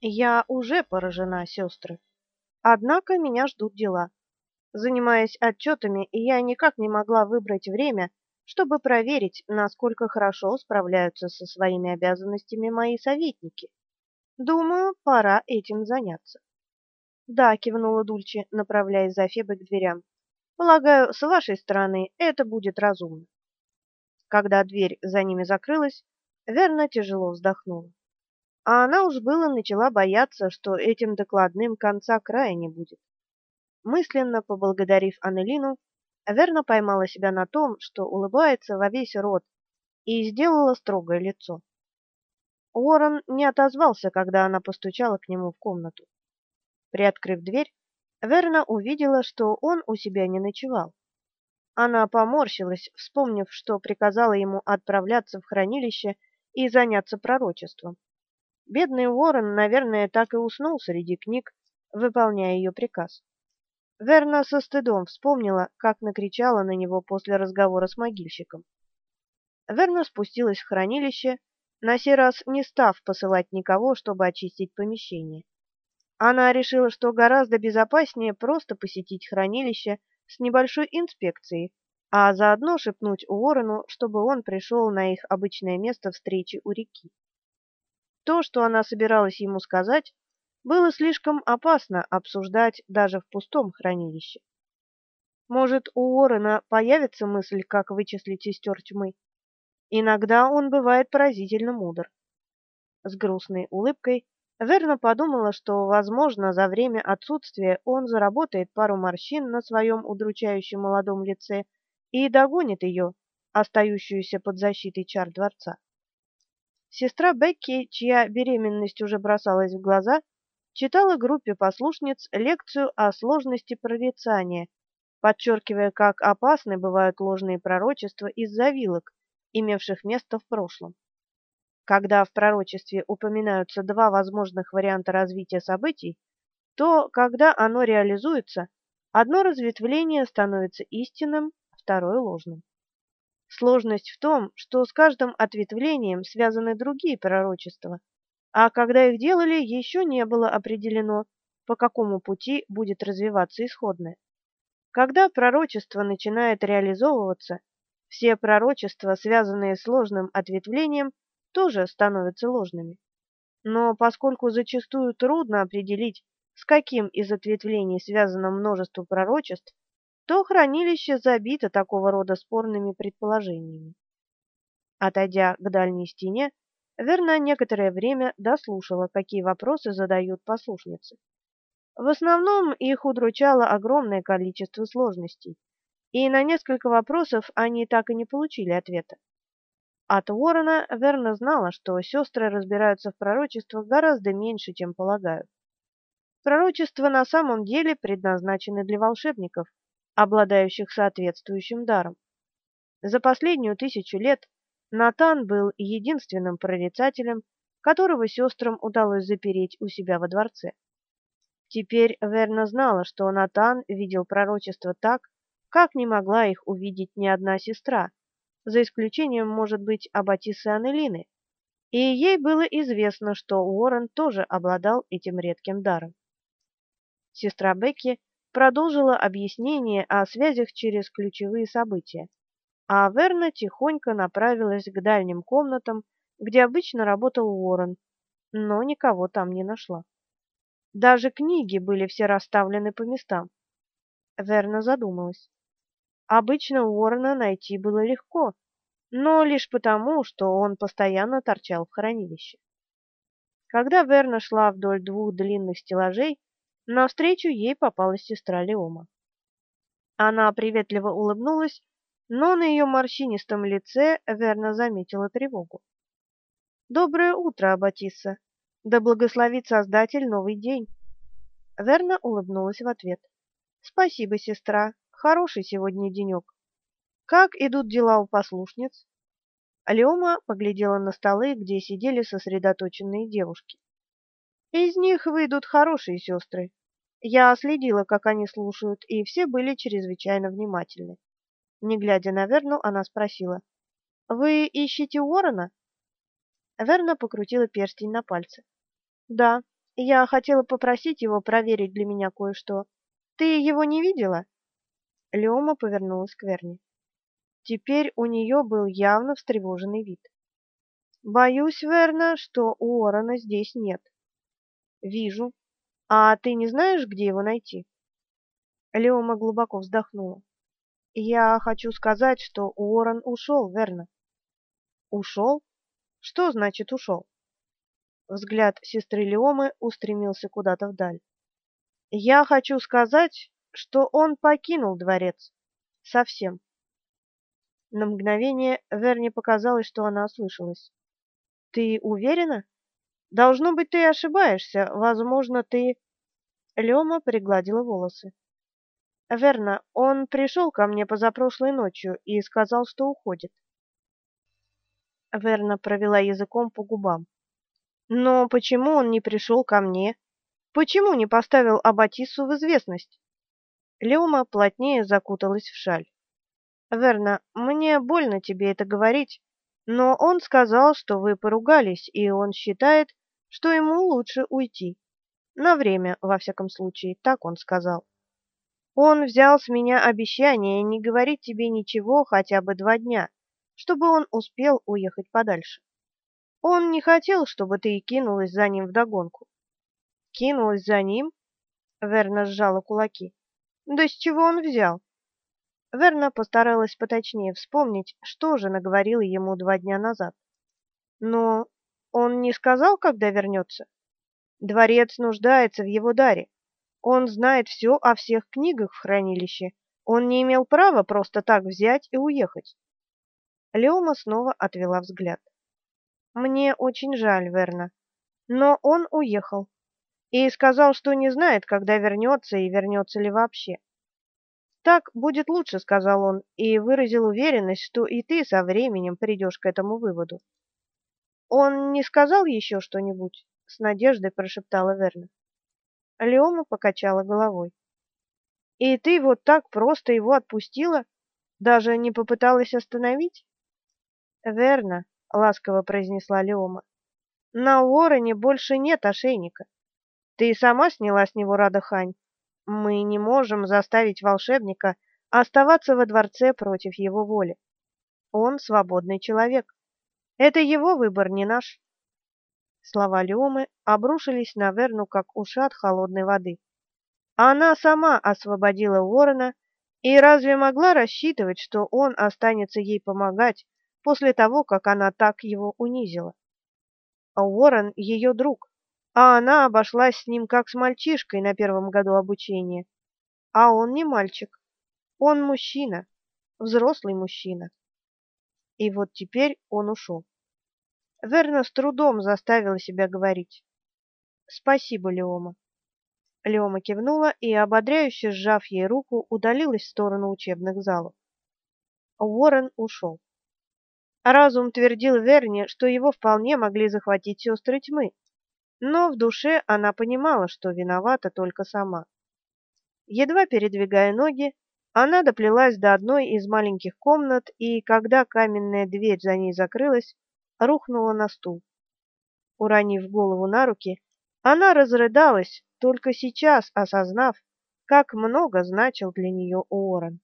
Я уже поражена, сестры. Однако меня ждут дела. Занимаясь отчетами, я никак не могла выбрать время, чтобы проверить, насколько хорошо справляются со своими обязанностями мои советники. Думаю, пора этим заняться. Да, кивнула Дульче, направляясь за Фебой к дверям. Полагаю, с вашей стороны это будет разумно. Когда дверь за ними закрылась, Верна тяжело вздохнула. А она уж было начала бояться, что этим докладным конца края не будет. Мысленно поблагодарив Анелину, Верна поймала себя на том, что улыбается во весь рот, и сделала строгое лицо. Уоррен не отозвался, когда она постучала к нему в комнату. Приоткрыв дверь, Верна увидела, что он у себя не ночевал. Она поморщилась, вспомнив, что приказала ему отправляться в хранилище и заняться пророчеством. Бедный Уоррен, наверное, так и уснул среди книг, выполняя ее приказ. Верна со стыдом вспомнила, как накричала на него после разговора с могильщиком. Верна спустилась в хранилище, на сей раз не став посылать никого, чтобы очистить помещение. Она решила, что гораздо безопаснее просто посетить хранилище с небольшой инспекцией, а заодно шепнуть Уоррену, чтобы он пришел на их обычное место встречи у реки. То, что она собиралась ему сказать, было слишком опасно обсуждать даже в пустом хранилище. Может, у Уоррена появится мысль, как вычислить сестер тьмы. Иногда он бывает поразительно мудр. С грустной улыбкой Верна подумала, что, возможно, за время отсутствия он заработает пару морщин на своем удручающем молодом лице и догонит ее, остающуюся под защитой чар дворца. Сестра Бекки, чья беременность уже бросалась в глаза, читала группе послушниц лекцию о сложности прорицания, подчеркивая, как опасны бывают ложные пророчества из-за вилок, имевших место в прошлом. Когда в пророчестве упоминаются два возможных варианта развития событий, то, когда оно реализуется, одно разветвление становится истинным, второе ложным. Сложность в том, что с каждым ответвлением связаны другие пророчества, а когда их делали, еще не было определено, по какому пути будет развиваться исходное. Когда пророчество начинает реализовываться, все пророчества, связанные с сложным ответвлением, тоже становятся ложными. Но поскольку зачастую трудно определить, с каким из ответвлений связано множество пророчеств, то хранилище забито такого рода спорными предположениями. Отойдя к дальней стене, Верна некоторое время дослушала, какие вопросы задают послушницы. В основном их удручало огромное количество сложностей, и на несколько вопросов они так и не получили ответа. От Уоррена Верна знала, что сестры разбираются в пророчествах гораздо меньше, чем полагают. Пророчества на самом деле предназначены для волшебников, обладающих соответствующим даром. За последнюю тысячу лет Натан был единственным прорицателем, которого сестрам удалось запереть у себя во дворце. Теперь Верна знала, что Натан видел пророчество так, как не могла их увидеть ни одна сестра, за исключением, может быть, Аббатисы Анелины, и ей было известно, что Уоррен тоже обладал этим редким даром. Сестра Бекки продолжила объяснение о связях через ключевые события, а Верна тихонько направилась к дальним комнатам, где обычно работал Уоррен, но никого там не нашла. Даже книги были все расставлены по местам. Верна задумалась. Обычно Уоррена найти было легко, но лишь потому, что он постоянно торчал в хранилище. Когда Верна шла вдоль двух длинных стеллажей, Навстречу ей попалась сестра Леома. Она приветливо улыбнулась, но на ее морщинистом лице верно заметила тревогу. Доброе утро, Аббатисса. Да благословит Создатель новый день. Верна улыбнулась в ответ. Спасибо, сестра. Хороший сегодня денек. Как идут дела у послушниц? Леома поглядела на столы, где сидели сосредоточенные девушки. Из них выйдут хорошие сестры. Я следила, как они слушают, и все были чрезвычайно внимательны. Не глядя на Верну, она спросила: "Вы ищете Уоррена?" Верна покрутила перстень на пальце. "Да. Я хотела попросить его проверить для меня кое-что. Ты его не видела?» Леома повернулась к Верне. Теперь у нее был явно встревоженный вид. «Боюсь, Верна, что Уоррена здесь нет». «Вижу. А ты не знаешь, где его найти?» Леома глубоко вздохнула. «Я хочу сказать, что Уоррен ушел, Верна». «Ушел? Что значит ушел?» Взгляд сестры Леомы устремился куда-то вдаль. Я хочу сказать, что он покинул дворец. Совсем. На мгновение Верне показалось, что она ослышалась. Ты уверена? Должно быть, ты ошибаешься. Возможно, ты Лёма пригладила волосы. Верно, он пришел ко мне позапрошлой ночью и сказал, что уходит. Верна провела языком по губам. Но почему он не пришел ко мне? Почему не поставил Абатису в известность? Леума плотнее закуталась в шаль. Верно, мне больно тебе это говорить, но он сказал, что вы поругались, и он считает, что ему лучше уйти. На время, во всяком случае, так он сказал. Он взял с меня обещание не говорить тебе ничего хотя бы два дня, чтобы он успел уехать подальше. Он не хотел, чтобы ты кинулась за ним вдогонку. Кинулась за ним? Верна сжала кулаки. Да с чего он взял? Верна постаралась поточнее вспомнить, что же наговорила ему два дня назад. Но он не сказал, когда вернется? Дворец нуждается в его даре. Он знает все о всех книгах в хранилище. Он не имел права просто так взять и уехать. Леома снова отвела взгляд. Мне очень жаль, Верна, но он уехал и сказал, что не знает, когда вернется и вернется ли вообще. Так будет лучше, сказал он и выразил уверенность, что и ты со временем придешь к этому выводу. Он не сказал еще что-нибудь, с надеждой прошептала Верна. Леома покачала головой. И ты вот так просто его отпустила, даже не попыталась остановить? Верно, ласково произнесла Леома. На Уоррене больше нет ошейника. Ты сама сняла с него Радахань. Мы не можем заставить волшебника оставаться во дворце против его воли. Он свободный человек. Это его выбор, не наш. Слова Леомы обрушились на Верну, как ушат холодной воды. Она сама освободила Уоррена, и разве могла рассчитывать, что он останется ей помогать, после того, как она так его унизила. Уоррен ее друг, а она обошлась с ним как с мальчишкой на первом году обучения. А он не мальчик. Он мужчина, взрослый мужчина. И вот теперь он ушел. Верна с трудом заставила себя говорить. Спасибо, Леома. Леома кивнула и, ободряюще сжав ей руку, удалилась в сторону учебных залов. Уоррен ушел. Разум твердил Верне, что его вполне могли захватить сестры тьмы, но в душе она понимала, что виновата только сама. Едва передвигая ноги, она доплелась до одной из маленьких комнат и, когда каменная дверь за ней закрылась, рухнула на стул. Уронив голову на руки, она разрыдалась, только сейчас осознав, как много значил для нее Уоррен.